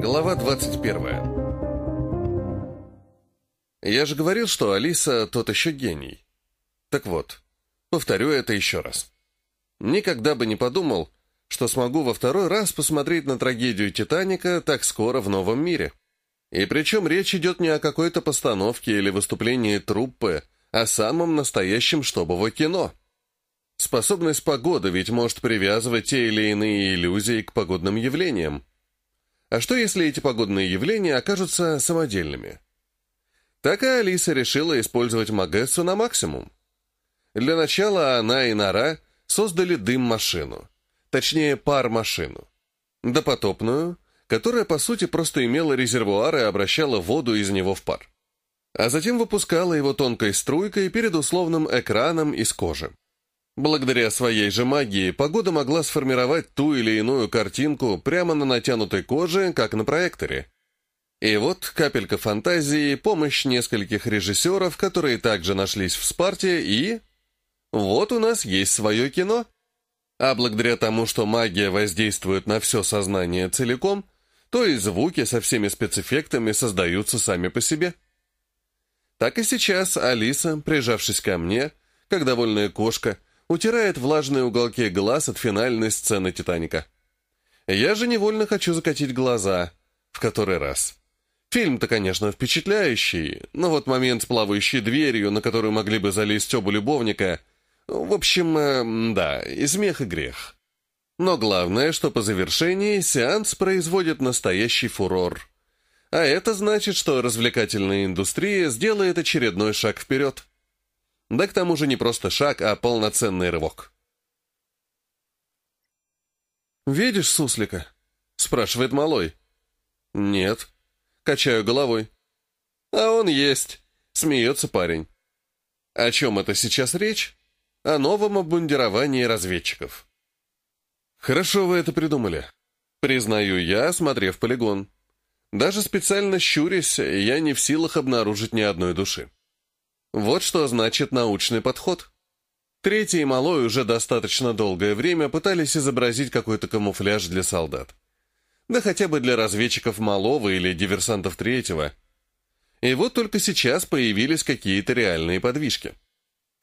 Глава 21 Я же говорил, что Алиса тот еще гений. Так вот, повторю это еще раз. Никогда бы не подумал, что смогу во второй раз посмотреть на трагедию «Титаника» так скоро в новом мире. И причем речь идет не о какой-то постановке или выступлении труппы, а самом настоящем штобово кино. Способность погоды ведь может привязывать те или иные иллюзии к погодным явлениям. А что, если эти погодные явления окажутся самодельными? Так и Алиса решила использовать Магессу на максимум. Для начала она и Нара создали дым-машину, точнее пар-машину. Допотопную, которая по сути просто имела резервуар и обращала воду из него в пар. А затем выпускала его тонкой струйкой перед условным экраном из кожи. Благодаря своей же магии погода могла сформировать ту или иную картинку прямо на натянутой коже, как на проекторе. И вот капелька фантазии, помощь нескольких режиссеров, которые также нашлись в Спарте, и... Вот у нас есть свое кино. А благодаря тому, что магия воздействует на все сознание целиком, то и звуки со всеми спецэффектами создаются сами по себе. Так и сейчас Алиса, прижавшись ко мне, как довольная кошка, утирает влажные уголки глаз от финальной сцены «Титаника». Я же невольно хочу закатить глаза. В который раз. Фильм-то, конечно, впечатляющий, но вот момент с плавающей дверью, на которую могли бы залезть оба любовника, в общем, э, да, и смех, и грех. Но главное, что по завершении сеанс производит настоящий фурор. А это значит, что развлекательная индустрия сделает очередной шаг вперед. Да к тому же не просто шаг, а полноценный рывок. «Видишь суслика?» — спрашивает малой. «Нет». Качаю головой. «А он есть», — смеется парень. О чем это сейчас речь? О новом обмундировании разведчиков. Хорошо вы это придумали. Признаю я, осмотрев полигон. Даже специально щурясь, я не в силах обнаружить ни одной души. Вот что значит научный подход. Третий и Малой уже достаточно долгое время пытались изобразить какой-то камуфляж для солдат. Да хотя бы для разведчиков Малого или диверсантов Третьего. И вот только сейчас появились какие-то реальные подвижки.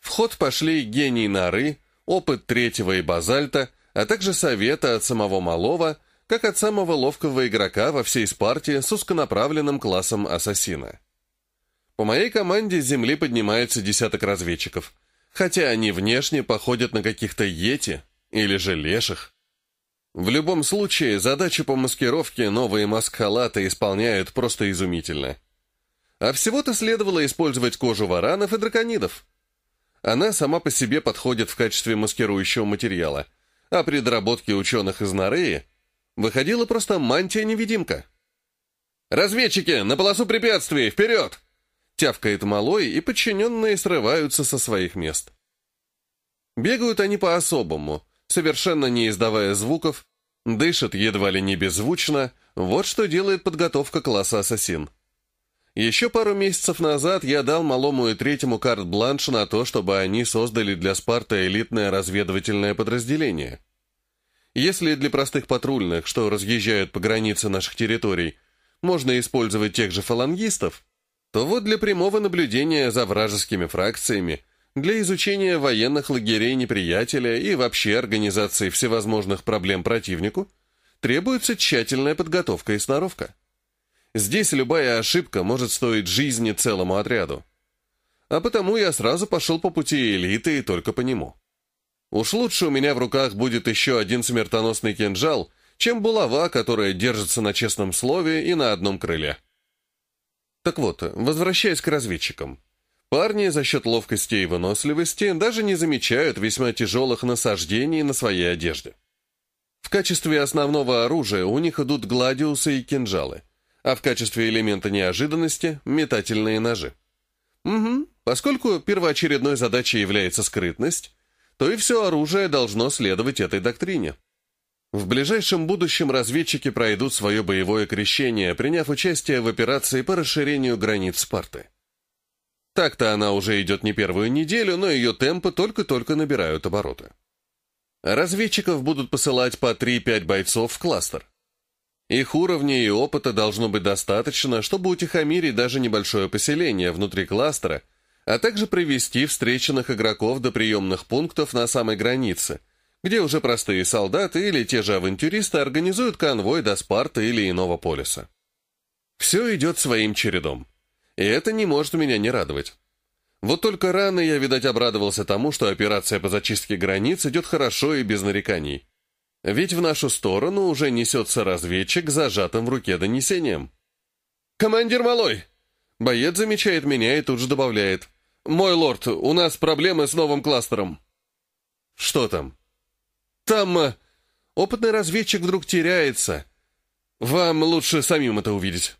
В ход пошли гений Нары, опыт Третьего и Базальта, а также совета от самого Малого, как от самого ловкого игрока во всей Спарте с узконаправленным классом ассасина. По моей команде с земли поднимается десяток разведчиков, хотя они внешне походят на каких-то йети или же леших. В любом случае, задачу по маскировке новые маскхалаты исполняют просто изумительно. А всего-то следовало использовать кожу варанов и драконидов. Она сама по себе подходит в качестве маскирующего материала, а при доработке ученых из Нореи выходила просто мантия-невидимка. «Разведчики, на полосу препятствий! Вперед!» Тявкает малой, и подчиненные срываются со своих мест. Бегают они по-особому, совершенно не издавая звуков, дышат едва ли не беззвучно, вот что делает подготовка класса «Ассасин». Еще пару месяцев назад я дал малому и третьему карт-бланш на то, чтобы они создали для Спарта элитное разведывательное подразделение. Если для простых патрульных, что разъезжают по границе наших территорий, можно использовать тех же фалангистов, то вот для прямого наблюдения за вражескими фракциями, для изучения военных лагерей неприятеля и вообще организации всевозможных проблем противнику, требуется тщательная подготовка и сноровка. Здесь любая ошибка может стоить жизни целому отряду. А потому я сразу пошел по пути элиты и только по нему. Уж лучше у меня в руках будет еще один смертоносный кинжал, чем булава, которая держится на честном слове и на одном крыле. Так вот, возвращаясь к разведчикам. Парни за счет ловкости и выносливости даже не замечают весьма тяжелых насаждений на своей одежде. В качестве основного оружия у них идут гладиусы и кинжалы, а в качестве элемента неожиданности – метательные ножи. Угу, поскольку первоочередной задачей является скрытность, то и все оружие должно следовать этой доктрине. В ближайшем будущем разведчики пройдут свое боевое крещение, приняв участие в операции по расширению границ Спарты. Так-то она уже идет не первую неделю, но ее темпы только-только набирают обороты. Разведчиков будут посылать по 3-5 бойцов в кластер. Их уровня и опыта должно быть достаточно, чтобы утихомирить даже небольшое поселение внутри кластера, а также привести встреченных игроков до приемных пунктов на самой границе, где уже простые солдаты или те же авантюристы организуют конвой до Спарта или иного полиса. Все идет своим чередом. И это не может меня не радовать. Вот только рано я, видать, обрадовался тому, что операция по зачистке границ идет хорошо и без нареканий. Ведь в нашу сторону уже несется разведчик с зажатым в руке донесением. «Командир Малой!» Боец замечает меня и тут же добавляет. «Мой лорд, у нас проблемы с новым кластером». «Что там?» «Там...» э, Опытный разведчик вдруг теряется. Вам лучше самим это увидеть.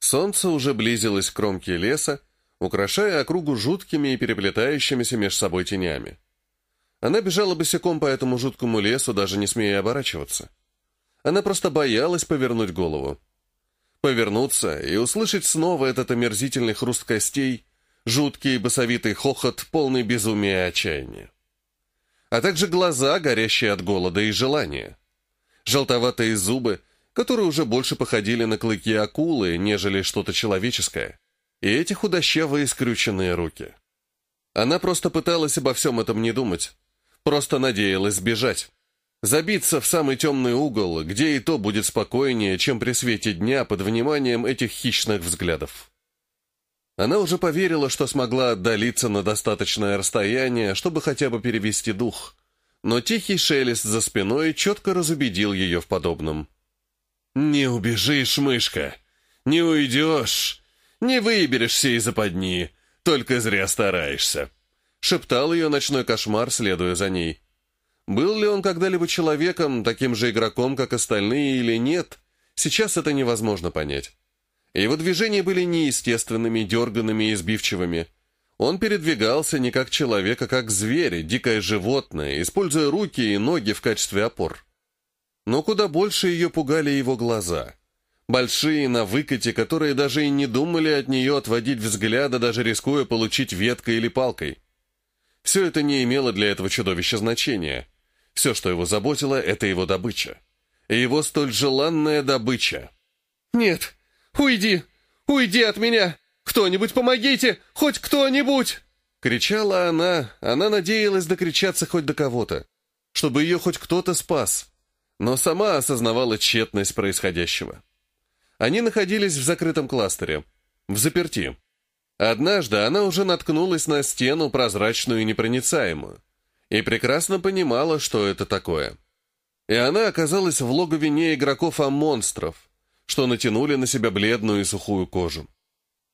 Солнце уже близилось к кромке леса, украшая округу жуткими и переплетающимися меж собой тенями. Она бежала босиком по этому жуткому лесу, даже не смея оборачиваться. Она просто боялась повернуть голову. Повернуться и услышать снова этот омерзительный хруст костей, жуткий басовитый хохот, полный безумия и отчаяния. А также глаза, горящие от голода и желания. Желтоватые зубы, которые уже больше походили на клыки акулы, нежели что-то человеческое и эти худощавые скрюченные руки. Она просто пыталась обо всем этом не думать, просто надеялась сбежать. Забиться в самый темный угол, где и то будет спокойнее, чем при свете дня под вниманием этих хищных взглядов. Она уже поверила, что смогла отдалиться на достаточное расстояние, чтобы хотя бы перевести дух, но тихий шелест за спиной четко разубедил ее в подобном. «Не убежишь, мышка! Не уйдешь! Не выберешься из западни, только зря стараешься», — шептал ее ночной кошмар, следуя за ней. Был ли он когда-либо человеком, таким же игроком, как остальные, или нет, сейчас это невозможно понять. Его движения были неестественными, дерганными и избивчивыми. Он передвигался не как человек, а как зверь, дикое животное, используя руки и ноги в качестве опор. Но куда больше ее пугали его глаза — Большие, на выкате, которые даже и не думали от нее отводить взгляда, даже рискуя получить веткой или палкой. Все это не имело для этого чудовища значения. Все, что его заботило, это его добыча. И его столь желанная добыча. «Нет! Уйди! Уйди от меня! Кто-нибудь помогите! Хоть кто-нибудь!» Кричала она, она надеялась докричаться хоть до кого-то, чтобы ее хоть кто-то спас, но сама осознавала тщетность происходящего. Они находились в закрытом кластере, в заперти. Однажды она уже наткнулась на стену, прозрачную и непроницаемую, и прекрасно понимала, что это такое. И она оказалась в логове не игроков, а монстров, что натянули на себя бледную и сухую кожу.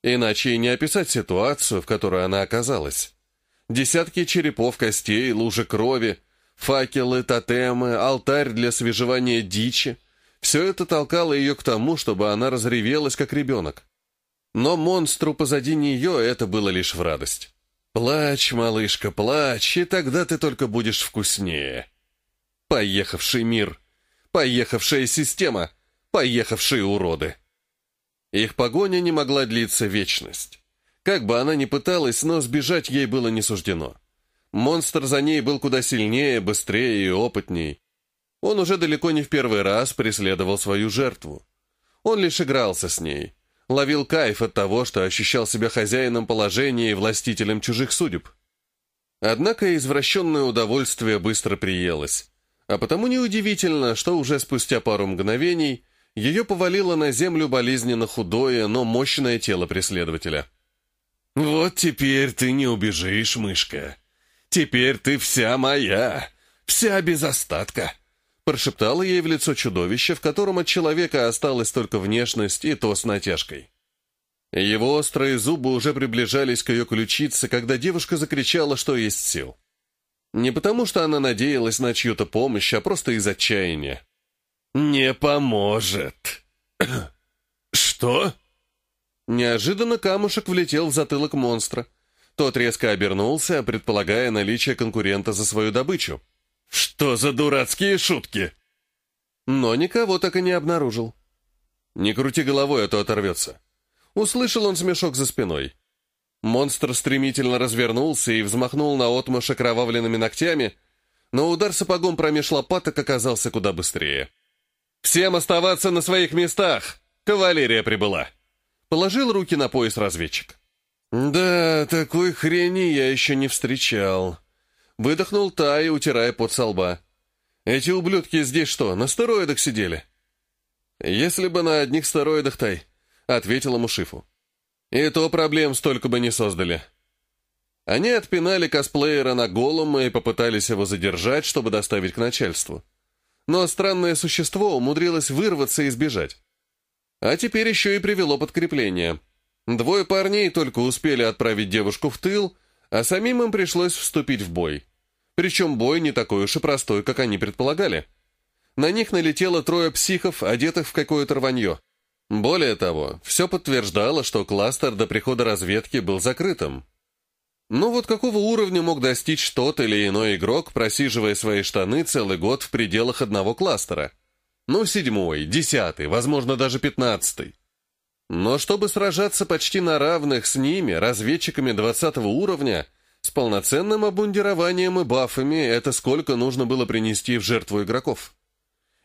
Иначе и не описать ситуацию, в которой она оказалась. Десятки черепов, костей, лужи крови, факелы, тотемы, алтарь для свежевания дичи — все это толкало ее к тому, чтобы она разревелась, как ребенок. Но монстру позади нее это было лишь в радость. «Плачь, малышка, плачь, и тогда ты только будешь вкуснее». Поехавший мир, поехавшая система, поехавшие уроды. Их погоня не могла длиться вечность. Как бы она ни пыталась, но сбежать ей было не суждено. Монстр за ней был куда сильнее, быстрее и опытней. Он уже далеко не в первый раз преследовал свою жертву. Он лишь игрался с ней, ловил кайф от того, что ощущал себя хозяином положения и властителем чужих судеб. Однако извращенное удовольствие быстро приелось, а потому неудивительно, что уже спустя пару мгновений ее повалило на землю болезненно худое, но мощное тело преследователя. «Вот теперь ты не убежишь, мышка. Теперь ты вся моя, вся без остатка», Прошептало ей в лицо чудовище, в котором от человека осталась только внешность и то с натяжкой. Его острые зубы уже приближались к ее ключице, когда девушка закричала, что есть сил. Не потому, что она надеялась на чью-то помощь, а просто из отчаяния. «Не поможет!» «Что?» Неожиданно камушек влетел в затылок монстра. Тот резко обернулся, предполагая наличие конкурента за свою добычу. «Что за дурацкие шутки?» Но никого так и не обнаружил. «Не крути головой, а то оторвется». Услышал он смешок за спиной. Монстр стремительно развернулся и взмахнул на отмашь окровавленными ногтями, но удар сапогом промеж лопаток оказался куда быстрее. Всем оставаться на своих местах! Кавалерия прибыла!» Положил руки на пояс разведчик. «Да, такой хрени я еще не встречал». Выдохнул Тай, утирая пот со лба. «Эти ублюдки здесь что, на стероидах сидели?» «Если бы на одних стероидах, Тай», — ответил ему Шифу. «И то проблем столько бы не создали». Они отпинали косплеера на голом и попытались его задержать, чтобы доставить к начальству но странное существо умудрилось вырваться и сбежать. А теперь еще и привело подкрепление. Двое парней только успели отправить девушку в тыл, а самим им пришлось вступить в бой. Причем бой не такой уж и простой, как они предполагали. На них налетело трое психов, одетых в какое-то рванье. Более того, все подтверждало, что кластер до прихода разведки был закрытым. Ну вот какого уровня мог достичь тот или иной игрок, просиживая свои штаны целый год в пределах одного кластера? Ну, седьмой, десятый, возможно, даже пятнадцатый. Но чтобы сражаться почти на равных с ними, разведчиками двадцатого уровня, с полноценным обмундированием и бафами, это сколько нужно было принести в жертву игроков?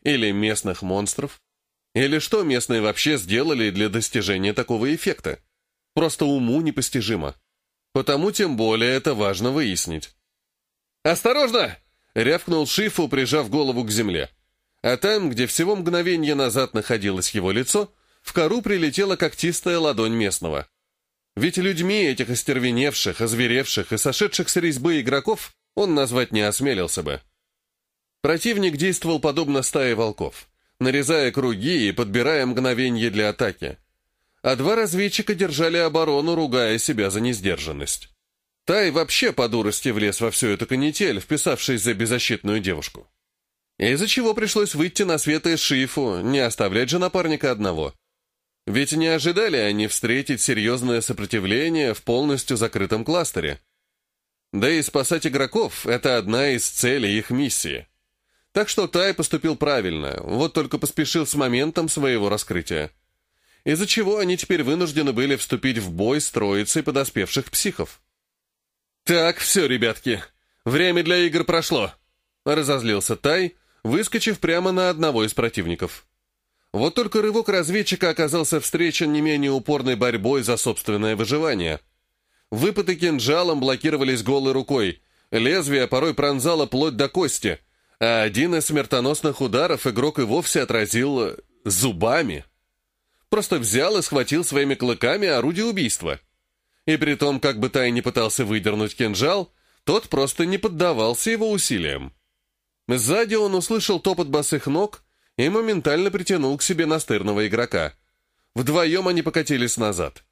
Или местных монстров? Или что местные вообще сделали для достижения такого эффекта? Просто уму непостижимо. Потому тем более это важно выяснить. «Осторожно!» — рявкнул Шифу, прижав голову к земле. А там, где всего мгновение назад находилось его лицо, в кору прилетела когтистая ладонь местного. Ведь людьми этих остервеневших, озверевших и сошедших с резьбы игроков он назвать не осмелился бы. Противник действовал подобно стае волков, нарезая круги и подбирая мгновенье для атаки а два разведчика держали оборону, ругая себя за несдержанность. Тай вообще по дурости влез во всю эту канитель, вписавшись за беззащитную девушку. Из-за чего пришлось выйти на свет и Шифу, не оставлять же напарника одного. Ведь не ожидали они встретить серьезное сопротивление в полностью закрытом кластере. Да и спасать игроков — это одна из целей их миссии. Так что Тай поступил правильно, вот только поспешил с моментом своего раскрытия из-за чего они теперь вынуждены были вступить в бой с троицей подоспевших психов. «Так, все, ребятки, время для игр прошло», — разозлился Тай, выскочив прямо на одного из противников. Вот только рывок разведчика оказался встречен не менее упорной борьбой за собственное выживание. Выпады кинжалом блокировались голой рукой, лезвие порой пронзало плоть до кости, а один из смертоносных ударов игрок и вовсе отразил зубами. Просто взял и схватил своими клыками орудие убийства. И при том, как бы Тай не пытался выдернуть кинжал, тот просто не поддавался его усилиям. Сзади он услышал топот босых ног и моментально притянул к себе настырного игрока. Вдвоем они покатились назад.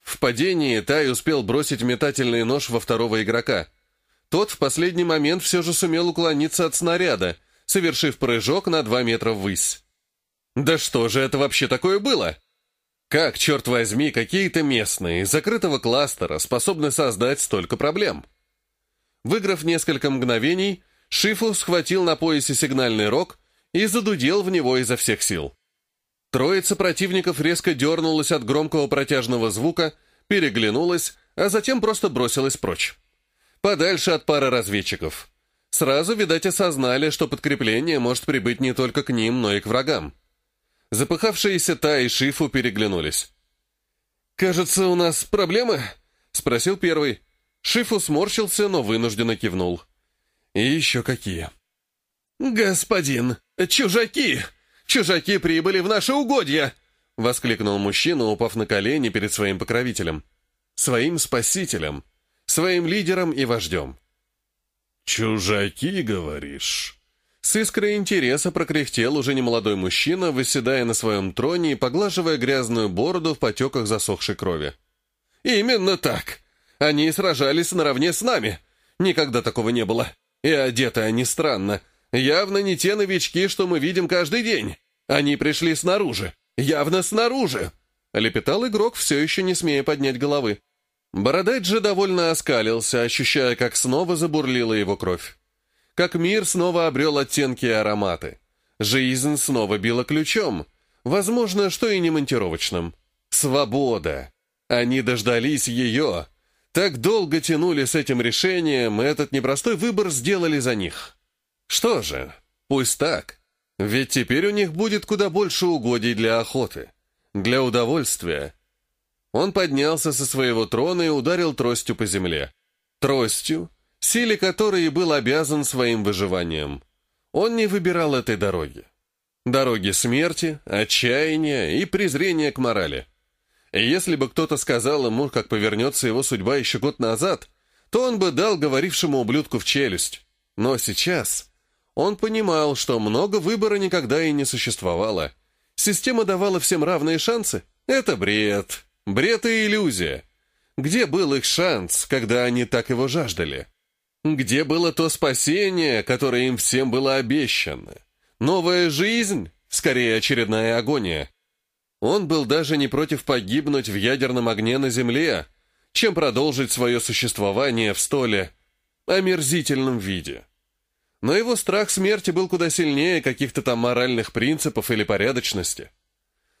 В падении Тай успел бросить метательный нож во второго игрока. Тот в последний момент все же сумел уклониться от снаряда, совершив прыжок на два метра ввысь. Да что же это вообще такое было? Как, черт возьми, какие-то местные из закрытого кластера способны создать столько проблем? Выиграв несколько мгновений, Шифу схватил на поясе сигнальный рог и задудел в него изо всех сил. Троица противников резко дернулась от громкого протяжного звука, переглянулась, а затем просто бросилась прочь. Подальше от пары разведчиков. Сразу, видать, осознали, что подкрепление может прибыть не только к ним, но и к врагам. Запыхавшиеся Та и Шифу переглянулись. «Кажется, у нас проблемы?» — спросил первый. Шифу сморщился, но вынужденно кивнул. «И еще какие?» «Господин, чужаки! Чужаки прибыли в наше угодье!» — воскликнул мужчина, упав на колени перед своим покровителем. Своим спасителем, своим лидером и вождем. «Чужаки, говоришь?» С искрой интереса прокряхтел уже немолодой мужчина, выседая на своем троне и поглаживая грязную бороду в потеках засохшей крови. «Именно так! Они сражались наравне с нами! Никогда такого не было! И одеты они странно. Явно не те новички, что мы видим каждый день. Они пришли снаружи. Явно снаружи!» Лепетал игрок, все еще не смея поднять головы. Бородач же довольно оскалился, ощущая, как снова забурлила его кровь как мир снова обрел оттенки и ароматы. Жизнь снова била ключом, возможно, что и не монтировочным. Свобода. Они дождались ее. Так долго тянули с этим решением, этот непростой выбор сделали за них. Что же, пусть так. Ведь теперь у них будет куда больше угодий для охоты, для удовольствия. Он поднялся со своего трона и ударил тростью по земле. Тростью, силе которой был обязан своим выживанием. Он не выбирал этой дороги. Дороги смерти, отчаяния и презрения к морали. Если бы кто-то сказал ему, как повернется его судьба еще год назад, то он бы дал говорившему ублюдку в челюсть. Но сейчас он понимал, что много выбора никогда и не существовало. Система давала всем равные шансы. Это бред. Бред и иллюзия. Где был их шанс, когда они так его жаждали? Где было то спасение, которое им всем было обещано? Новая жизнь? Скорее, очередная агония. Он был даже не против погибнуть в ядерном огне на Земле, чем продолжить свое существование в столе омерзительном виде. Но его страх смерти был куда сильнее каких-то там моральных принципов или порядочности.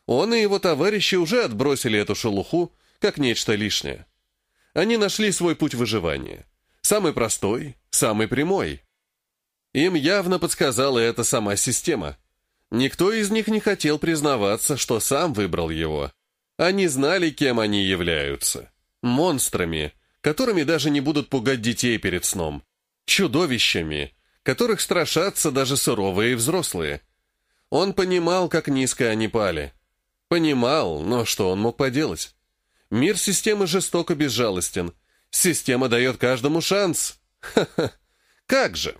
Он и его товарищи уже отбросили эту шелуху, как нечто лишнее. Они нашли свой путь выживания. Самый простой, самый прямой. Им явно подсказала эта сама система – Никто из них не хотел признаваться, что сам выбрал его. Они знали, кем они являются. Монстрами, которыми даже не будут пугать детей перед сном. Чудовищами, которых страшатся даже суровые взрослые. Он понимал, как низко они пали. Понимал, но что он мог поделать? Мир системы жестоко безжалостен. Система дает каждому шанс. Ха-ха. Как же?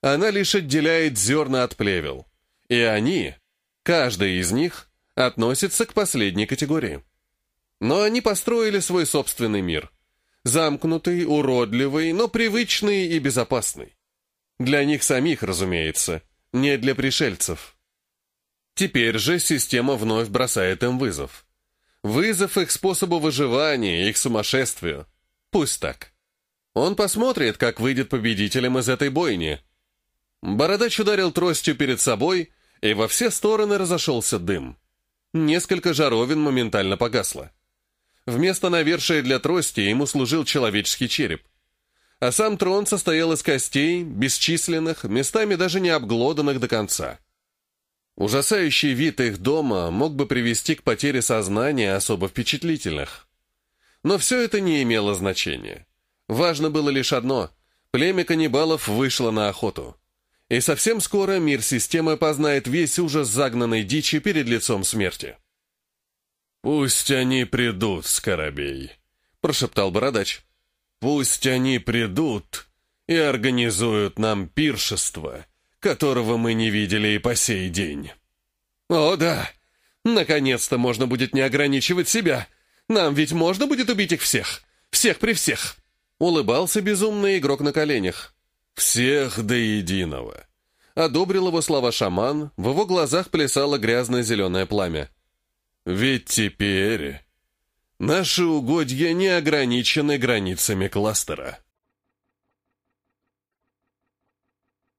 Она лишь отделяет зерна от плевел. И они, каждый из них, относится к последней категории. Но они построили свой собственный мир. Замкнутый, уродливый, но привычный и безопасный. Для них самих, разумеется, не для пришельцев. Теперь же система вновь бросает им вызов. Вызов их способу выживания, их сумасшествию. Пусть так. Он посмотрит, как выйдет победителем из этой бойни. Бородач ударил тростью перед собой, и во все стороны разошелся дым. Несколько жаровин моментально погасло. Вместо навершия для трости ему служил человеческий череп. А сам трон состоял из костей, бесчисленных, местами даже не обглоданных до конца. Ужасающий вид их дома мог бы привести к потере сознания особо впечатлительных. Но все это не имело значения. Важно было лишь одно – племя каннибалов вышло на охоту. И совсем скоро мир системы познает весь ужас загнанной дичи перед лицом смерти. «Пусть они придут, Скоробей», — прошептал Бородач. «Пусть они придут и организуют нам пиршество, которого мы не видели и по сей день». «О, да! Наконец-то можно будет не ограничивать себя. Нам ведь можно будет убить их всех. Всех при всех!» Улыбался безумный игрок на коленях. «Всех до единого!» Одобрил его слова шаман, в его глазах плясало грязно-зеленое пламя. «Ведь теперь наши угодья не ограничены границами кластера».